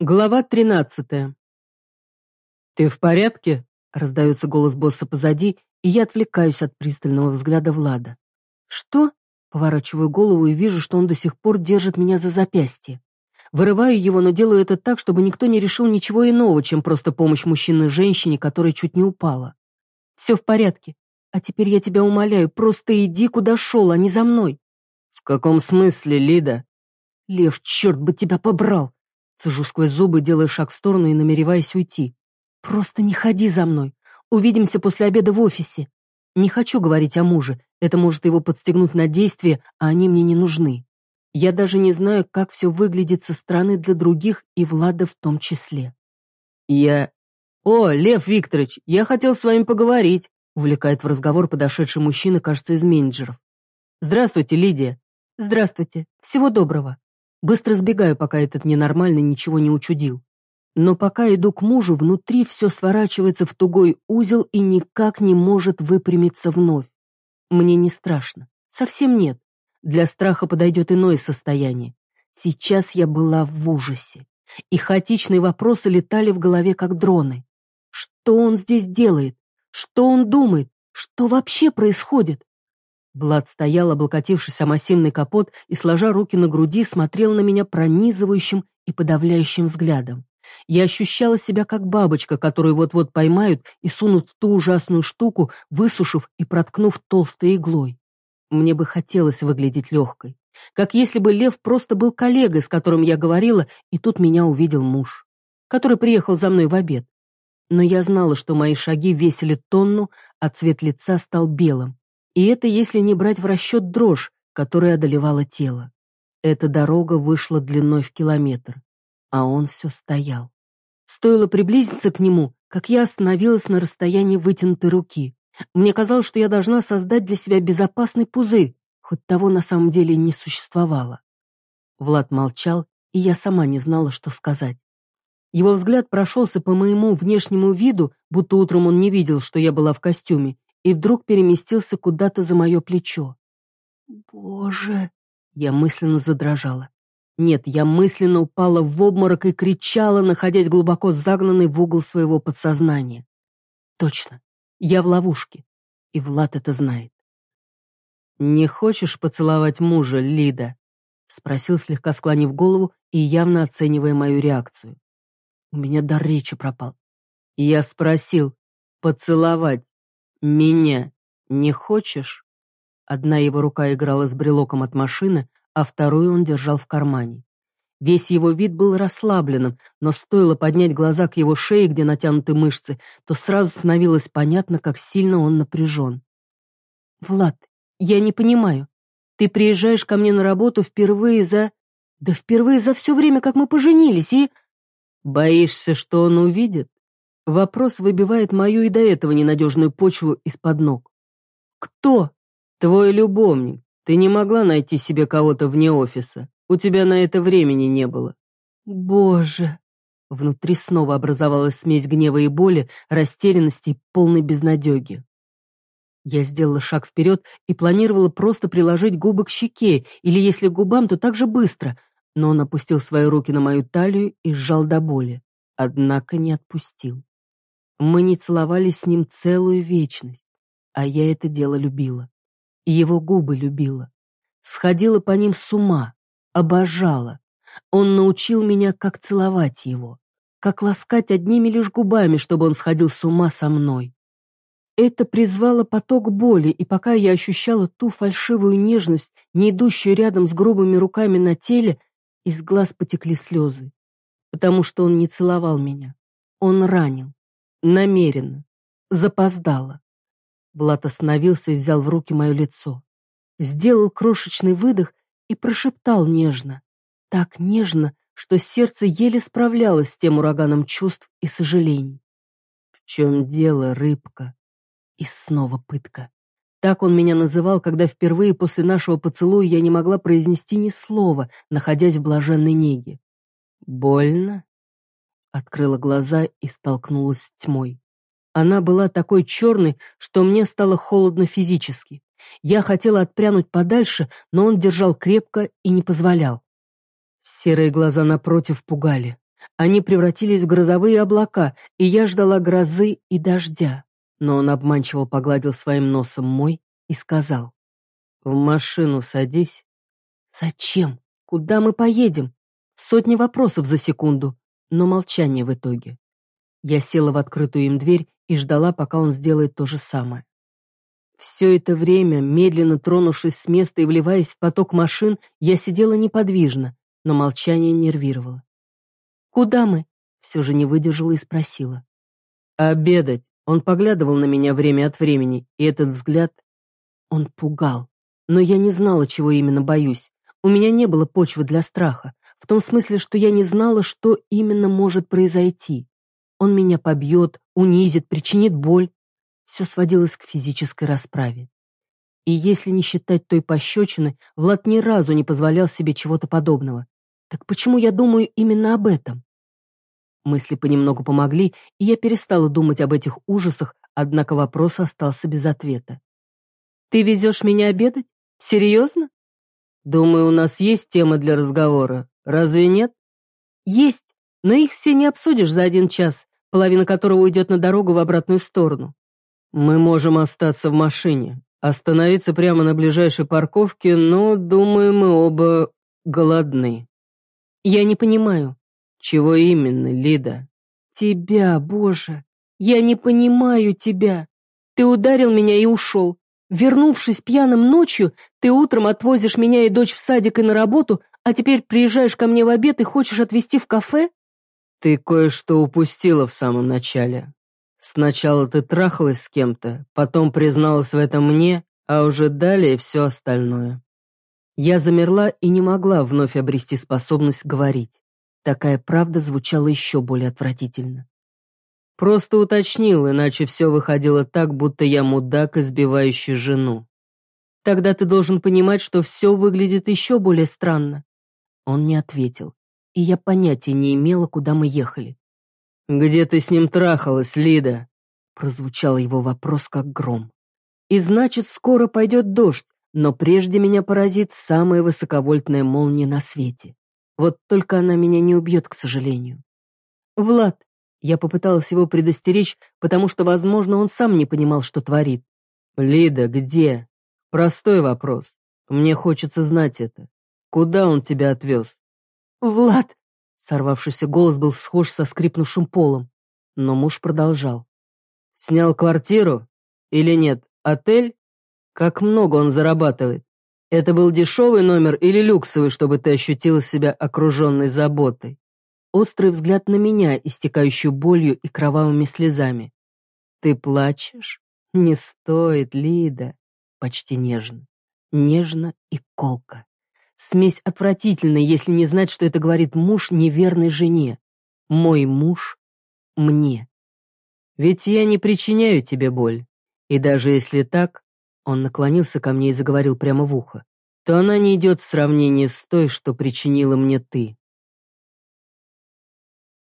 Глава тринадцатая. «Ты в порядке?» — раздается голос босса позади, и я отвлекаюсь от пристального взгляда Влада. «Что?» — поворачиваю голову и вижу, что он до сих пор держит меня за запястье. Вырываю его, но делаю это так, чтобы никто не решил ничего иного, чем просто помощь мужчине женщине, которая чуть не упала. «Все в порядке. А теперь я тебя умоляю, просто иди, куда шел, а не за мной». «В каком смысле, Лида?» «Лев, черт бы тебя побрал!» Цежу сквозь зубы, делая шаг в сторону и намереваясь уйти. «Просто не ходи за мной. Увидимся после обеда в офисе. Не хочу говорить о муже. Это может его подстегнуть на действия, а они мне не нужны. Я даже не знаю, как все выглядит со стороны для других и Влада в том числе». «Я...» «О, Лев Викторович, я хотел с вами поговорить», увлекает в разговор подошедший мужчина, кажется, из менеджеров. «Здравствуйте, Лидия». «Здравствуйте. Всего доброго». Быстро сбегаю, пока этот ненормальный ничего не учудил. Но пока иду к мужу, внутри все сворачивается в тугой узел и никак не может выпрямиться вновь. Мне не страшно. Совсем нет. Для страха подойдет иное состояние. Сейчас я была в ужасе. И хаотичные вопросы летали в голове, как дроны. Что он здесь делает? Что он думает? Что вообще происходит? Влад стоял, облокотившись о массивный капот и, сложа руки на груди, смотрел на меня пронизывающим и подавляющим взглядом. Я ощущала себя как бабочка, которую вот-вот поймают и сунут в ту ужасную штуку, высушив и проткнув толстой иглой. Мне бы хотелось выглядеть легкой. Как если бы Лев просто был коллегой, с которым я говорила, и тут меня увидел муж, который приехал за мной в обед. Но я знала, что мои шаги весили тонну, а цвет лица стал белым. И это если не брать в расчет дрожь, которая одолевала тело. Эта дорога вышла длиной в километр, а он все стоял. Стоило приблизиться к нему, как я остановилась на расстоянии вытянутой руки. Мне казалось, что я должна создать для себя безопасный пузырь, хоть того на самом деле не существовало. Влад молчал, и я сама не знала, что сказать. Его взгляд прошелся по моему внешнему виду, будто утром он не видел, что я была в костюме, и вдруг переместился куда-то за мое плечо. «Боже!» Я мысленно задрожала. Нет, я мысленно упала в обморок и кричала, находясь глубоко загнанной в угол своего подсознания. Точно, я в ловушке, и Влад это знает. «Не хочешь поцеловать мужа, Лида?» — спросил, слегка склонив голову и явно оценивая мою реакцию. У меня дар речи пропал. Я спросил, поцеловать «Меня не хочешь?» Одна его рука играла с брелоком от машины, а вторую он держал в кармане. Весь его вид был расслабленным, но стоило поднять глаза к его шее, где натянуты мышцы, то сразу становилось понятно, как сильно он напряжен. «Влад, я не понимаю. Ты приезжаешь ко мне на работу впервые за... Да впервые за все время, как мы поженились, и...» «Боишься, что он увидит?» Вопрос выбивает мою и до этого ненадежную почву из-под ног. «Кто?» «Твой любовник. Ты не могла найти себе кого-то вне офиса. У тебя на это времени не было». «Боже!» Внутри снова образовалась смесь гнева и боли, растерянности и полной безнадеги. Я сделала шаг вперед и планировала просто приложить губы к щеке, или если к губам, то так же быстро, но он опустил свои руки на мою талию и сжал до боли, однако не отпустил. Мы не целовались с ним целую вечность, а я это дело любила. Его губы любила. Сходила по ним с ума, обожала. Он научил меня, как целовать его, как ласкать одними лишь губами, чтобы он сходил с ума со мной. Это призвало поток боли, и пока я ощущала ту фальшивую нежность, не идущую рядом с грубыми руками на теле, из глаз потекли слезы, потому что он не целовал меня. Он ранил. Намеренно. Запоздала. Влад остановился и взял в руки мое лицо. Сделал крошечный выдох и прошептал нежно. Так нежно, что сердце еле справлялось с тем ураганом чувств и сожалений. «В чем дело, рыбка?» И снова пытка. Так он меня называл, когда впервые после нашего поцелуя я не могла произнести ни слова, находясь в блаженной неге. «Больно?» Открыла глаза и столкнулась с тьмой. Она была такой черной, что мне стало холодно физически. Я хотела отпрянуть подальше, но он держал крепко и не позволял. Серые глаза напротив пугали. Они превратились в грозовые облака, и я ждала грозы и дождя. Но он обманчиво погладил своим носом мой и сказал. «В машину садись». «Зачем? Куда мы поедем?» Сотни вопросов за секунду, но молчание в итоге. Я села в открытую им дверь и ждала, пока он сделает то же самое. Все это время, медленно тронувшись с места и вливаясь в поток машин, я сидела неподвижно, но молчание нервировало. «Куда мы?» — все же не выдержала и спросила. «Обедать». Он поглядывал на меня время от времени, и этот взгляд... Он пугал. Но я не знала, чего именно боюсь. У меня не было почвы для страха, в том смысле, что я не знала, что именно может произойти. Он меня побьет, унизит, причинит боль. Все сводилось к физической расправе. И если не считать той пощечины, Влад ни разу не позволял себе чего-то подобного. Так почему я думаю именно об этом? Мысли понемногу помогли, и я перестала думать об этих ужасах, однако вопрос остался без ответа. «Ты везешь меня обедать? Серьезно?» «Думаю, у нас есть тема для разговора. Разве нет?» «Есть, но их все не обсудишь за один час, половина которого уйдет на дорогу в обратную сторону». «Мы можем остаться в машине, остановиться прямо на ближайшей парковке, но, думаю, мы оба голодны». «Я не понимаю». «Чего именно, Лида?» «Тебя, Боже! Я не понимаю тебя! Ты ударил меня и ушел. Вернувшись пьяным ночью, ты утром отвозишь меня и дочь в садик и на работу, а теперь приезжаешь ко мне в обед и хочешь отвезти в кафе?» «Ты кое-что упустила в самом начале. Сначала ты трахалась с кем-то, потом призналась в этом мне, а уже далее все остальное». Я замерла и не могла вновь обрести способность говорить. Такая правда звучала еще более отвратительно. Просто уточнил, иначе все выходило так, будто я мудак, избивающий жену. Тогда ты должен понимать, что все выглядит еще более странно. Он не ответил, и я понятия не имела, куда мы ехали. «Где ты с ним трахалась, Лида?» Прозвучал его вопрос, как гром. «И значит, скоро пойдет дождь, но прежде меня поразит самая высоковольтная молния на свете. Вот только она меня не убьет, к сожалению. Влад, я попыталась его предостеречь, потому что, возможно, он сам не понимал, что творит. «Лида, где?» «Простой вопрос. Мне хочется знать это. Куда он тебя отвез?» «Влад!» Сорвавшийся голос был схож со скрипнувшим полом. Но муж продолжал. «Снял квартиру? Или нет? Отель? Как много он зарабатывает? Это был дешевый номер или люксовый, чтобы ты ощутила себя окруженной заботой? Острый взгляд на меня, истекающую болью и кровавыми слезами. Ты плачешь? Не стоит, Лида. Почти нежно. Нежно и колко. Смесь отвратительная, если не знать, что это говорит муж неверной жене. Мой муж мне. Ведь я не причиняю тебе боль. И даже если так, он наклонился ко мне и заговорил прямо в ухо. То она не идет в сравнении с той, что причинила мне ты.